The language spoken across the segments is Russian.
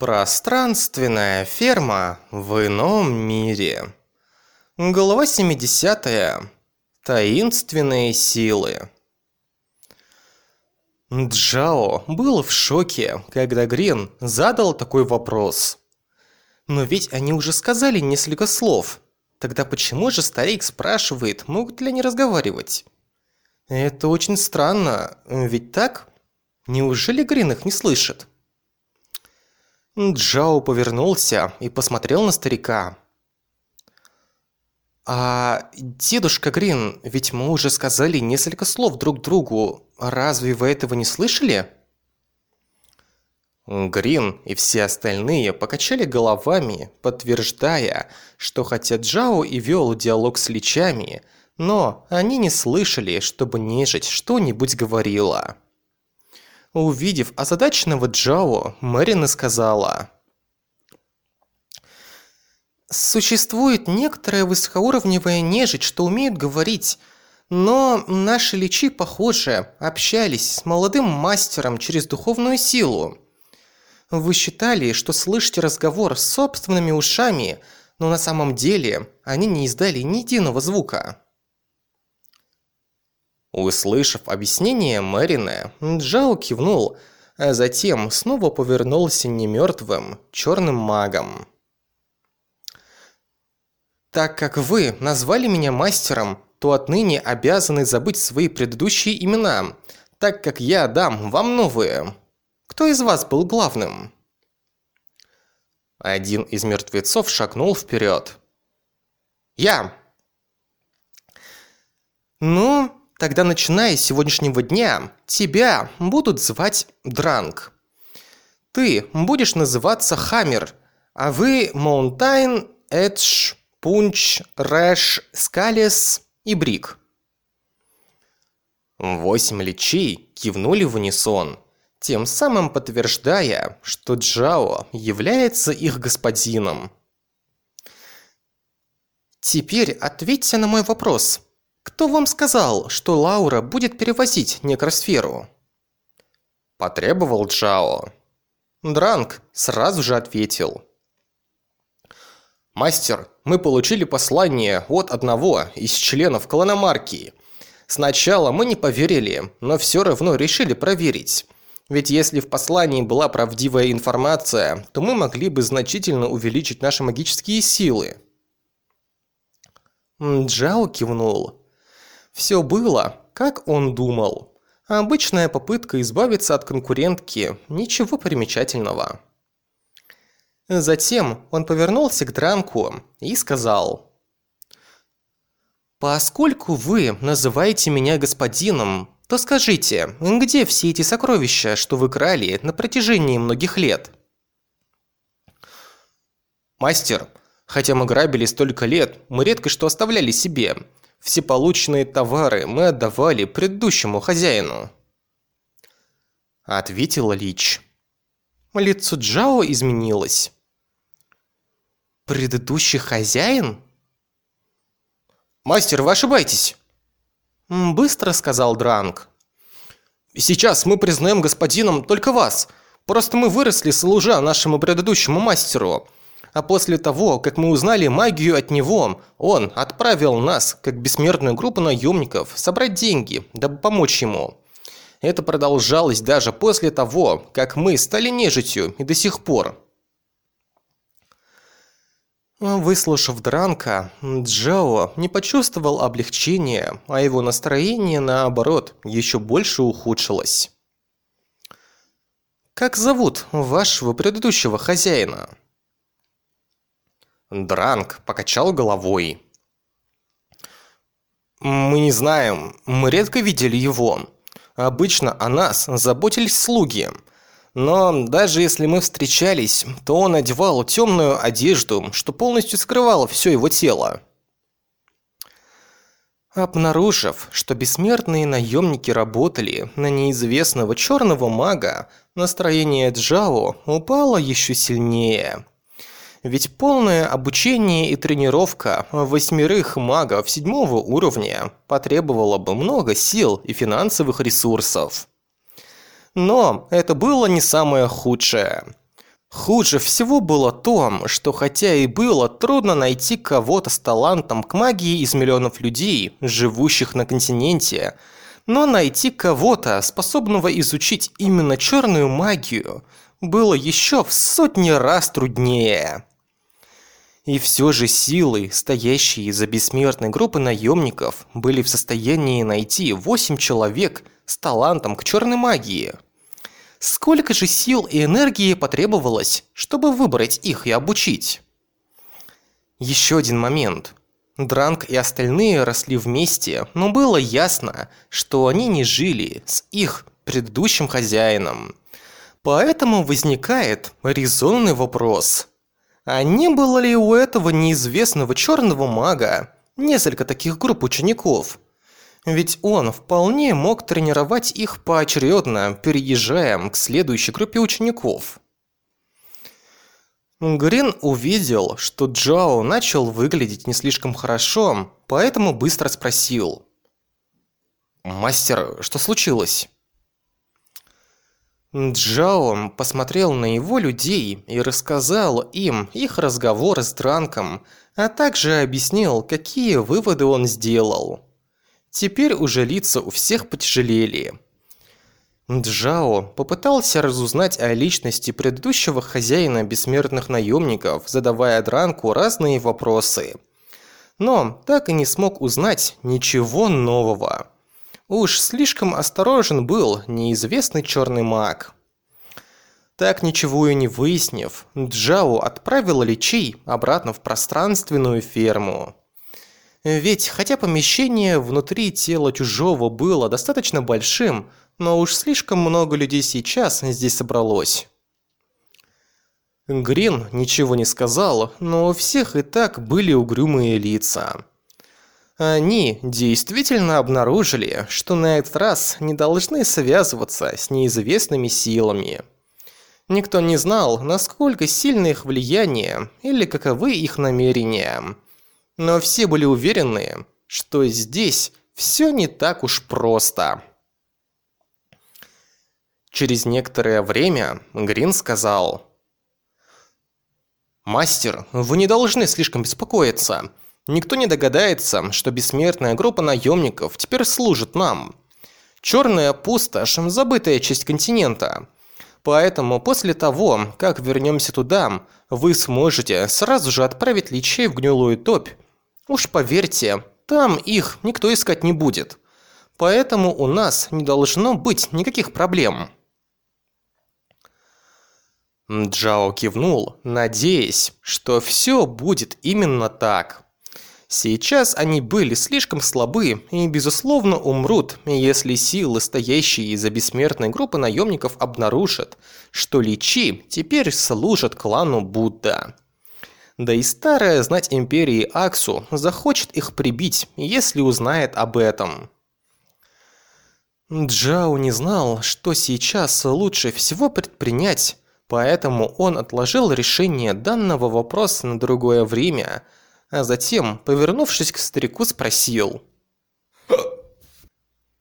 Пространственная ферма в ином мире. Глава 70. Таинственные силы. Джао был в шоке, когда Грин задал такой вопрос. Но ведь они уже сказали несколько слов. Тогда почему же старик спрашивает, могут ли они разговаривать? Это очень странно, ведь так? Неужели Грин их не слышит? Джао повернулся и посмотрел на старика. «А, дедушка Грин, ведь мы уже сказали несколько слов друг другу. Разве вы этого не слышали?» Грин и все остальные покачали головами, подтверждая, что хотя Джао и вел диалог с личами, но они не слышали, чтобы нежить что-нибудь говорила. Увидев озадаченного Джао, Мэрина сказала... Существует некоторая высокоуровневая нежить, что умеет говорить, но наши личи, похоже, общались с молодым мастером через духовную силу. Вы считали, что слышите разговор с собственными ушами, но на самом деле они не издали ни единого звука. Услышав объяснение Мэрина, Джао кивнул, а затем снова повернулся немертвым, черным магом. «Так как вы назвали меня мастером, то отныне обязаны забыть свои предыдущие имена, так как я дам вам новые. Кто из вас был главным?» Один из мертвецов шагнул вперед. «Я!» «Ну, Тогда, начиная с сегодняшнего дня, тебя будут звать Дранг. Ты будешь называться Хаммер, а вы Маунтайн, Эдж, Пунч, Рэш, Скалес и Брик. Восемь личей кивнули в унисон, тем самым подтверждая, что Джао является их господином. Теперь ответьте на мой вопрос – кто вам сказал, что Лаура будет перевозить некросферу? Потребовал Джао. Дранг сразу же ответил. Мастер, мы получили послание от одного из членов клана Марки. Сначала мы не поверили, но все равно решили проверить. Ведь если в послании была правдивая информация, то мы могли бы значительно увеличить наши магические силы. Джао кивнул. Все было, как он думал. Обычная попытка избавиться от конкурентки, ничего примечательного. Затем он повернулся к Дранку и сказал. «Поскольку вы называете меня господином, то скажите, где все эти сокровища, что вы крали на протяжении многих лет?» «Мастер, хотя мы грабили столько лет, мы редко что оставляли себе. Все полученные товары мы отдавали предыдущему хозяину. Ответила Лич. Лицо Джао изменилось. Предыдущий хозяин? Мастер, вы ошибаетесь. Быстро сказал Дранг. Сейчас мы признаем господином только вас. Просто мы выросли, служа нашему предыдущему мастеру. А после того, как мы узнали магию от него, он отправил нас, как бессмертную группу наемников, собрать деньги, дабы помочь ему. Это продолжалось даже после того, как мы стали нежитью и до сих пор. Выслушав Дранка, Джао не почувствовал облегчения, а его настроение, наоборот, еще больше ухудшилось. «Как зовут вашего предыдущего хозяина?» Дранг покачал головой. «Мы не знаем, мы редко видели его. Обычно о нас заботились слуги. Но даже если мы встречались, то он одевал темную одежду, что полностью скрывало все его тело». Обнаружив, что бессмертные наемники работали на неизвестного черного мага, настроение Джао упало еще сильнее. Ведь полное обучение и тренировка восьмерых магов седьмого уровня потребовало бы много сил и финансовых ресурсов. Но это было не самое худшее. Хуже всего было то, что хотя и было трудно найти кого-то с талантом к магии из миллионов людей, живущих на континенте, но найти кого-то, способного изучить именно черную магию, было еще в сотни раз труднее. И все же силы, стоящие за бессмертной группой наемников, были в состоянии найти восемь человек с талантом к черной магии. Сколько же сил и энергии потребовалось, чтобы выбрать их и обучить? Еще один момент. Дранг и остальные росли вместе, но было ясно, что они не жили с их предыдущим хозяином. Поэтому возникает резонный вопрос. А не было ли у этого неизвестного черного мага несколько таких групп учеников – ведь он вполне мог тренировать их поочередно, переезжая к следующей группе учеников. Грин увидел, что Джао начал выглядеть не слишком хорошо, поэтому быстро спросил. «Мастер, что случилось?» Джао посмотрел на его людей и рассказал им их разговор с Дранком, а также объяснил, какие выводы он сделал. Теперь уже лица у всех потяжелели. Джао попытался разузнать о личности предыдущего хозяина бессмертных наемников, задавая Дранку разные вопросы. Но так и не смог узнать ничего нового. Уж слишком осторожен был неизвестный черный маг. Так ничего и не выяснив, Джао отправил Личей обратно в пространственную ферму. Ведь хотя помещение внутри тела чужого было достаточно большим, но уж слишком много людей сейчас здесь собралось. Грин ничего не сказал, но у всех и так были угрюмые лица. Они действительно обнаружили, что на этот раз не должны связываться с неизвестными силами. Никто не знал, насколько сильно их влияние или каковы их намерения – но все были уверены, что здесь все не так уж просто. Через некоторое время Грин сказал. «Мастер, вы не должны слишком беспокоиться. Никто не догадается, что бессмертная группа наемников теперь служит нам. Черная пустошь – забытая часть континента. Поэтому после того, как вернемся туда, вы сможете сразу же отправить личей в гнилую топь Уж поверьте, там их никто искать не будет. Поэтому у нас не должно быть никаких проблем. Джао кивнул, надеясь, что все будет именно так. Сейчас они были слишком слабы и, безусловно, умрут, если силы, стоящие за бессмертной группы наемников, обнаружат, что Личи теперь служат клану Будда. Да и старая знать Империи Аксу захочет их прибить, если узнает об этом. Джао не знал, что сейчас лучше всего предпринять, поэтому он отложил решение данного вопроса на другое время, а затем, повернувшись к старику, спросил.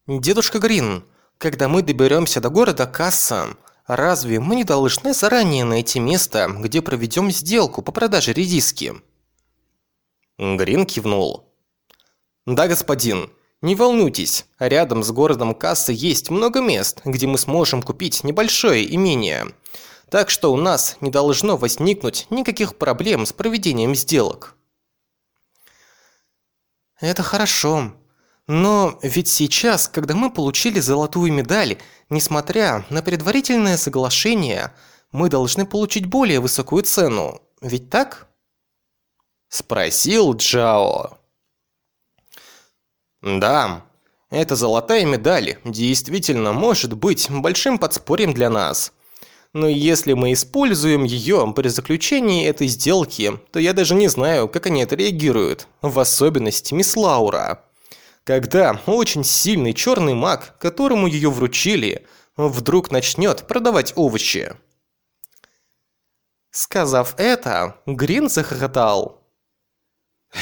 «Дедушка Грин, когда мы доберемся до города Касса, Разве мы не должны заранее найти место, где проведем сделку по продаже редиски?» Грин кивнул. «Да, господин. Не волнуйтесь, рядом с городом Кассы есть много мест, где мы сможем купить небольшое имение. Так что у нас не должно возникнуть никаких проблем с проведением сделок». «Это хорошо. Но ведь сейчас, когда мы получили золотую медаль, несмотря на предварительное соглашение, мы должны получить более высокую цену. Ведь так? Спросил Джао. Да, эта золотая медаль действительно может быть большим подспорьем для нас. Но если мы используем ее при заключении этой сделки, то я даже не знаю, как они отреагируют, в особенности мисс Лаура когда очень сильный черный маг, которому ее вручили, вдруг начнет продавать овощи. Сказав это, Грин захохотал.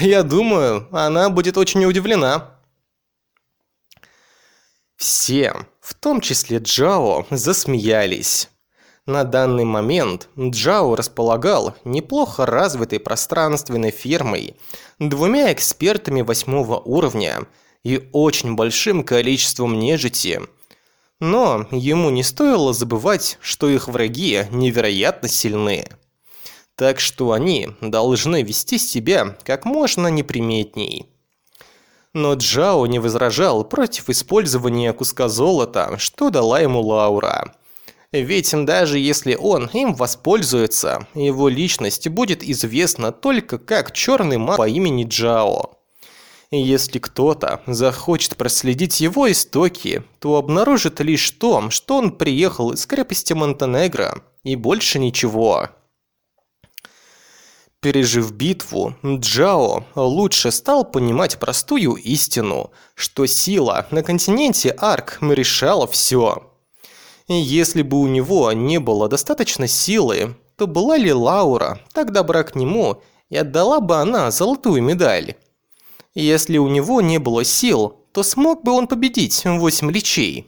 «Я думаю, она будет очень удивлена». Все, в том числе Джао, засмеялись. На данный момент Джао располагал неплохо развитой пространственной фермой, двумя экспертами восьмого уровня и очень большим количеством нежити. Но ему не стоило забывать, что их враги невероятно сильны. Так что они должны вести себя как можно неприметней. Но Джао не возражал против использования куска золота, что дала ему Лаура. Ведь даже если он им воспользуется, его личность будет известна только как черный маг по имени Джао. Если кто-то захочет проследить его истоки, то обнаружит лишь то, что он приехал из крепости Монтенегро, и больше ничего. Пережив битву, Джао лучше стал понимать простую истину, что сила на континенте Арк решала все. Если бы у него не было достаточно силы, то была ли Лаура так добра к нему и отдала бы она золотую медаль? Если у него не было сил, то смог бы он победить восемь личей?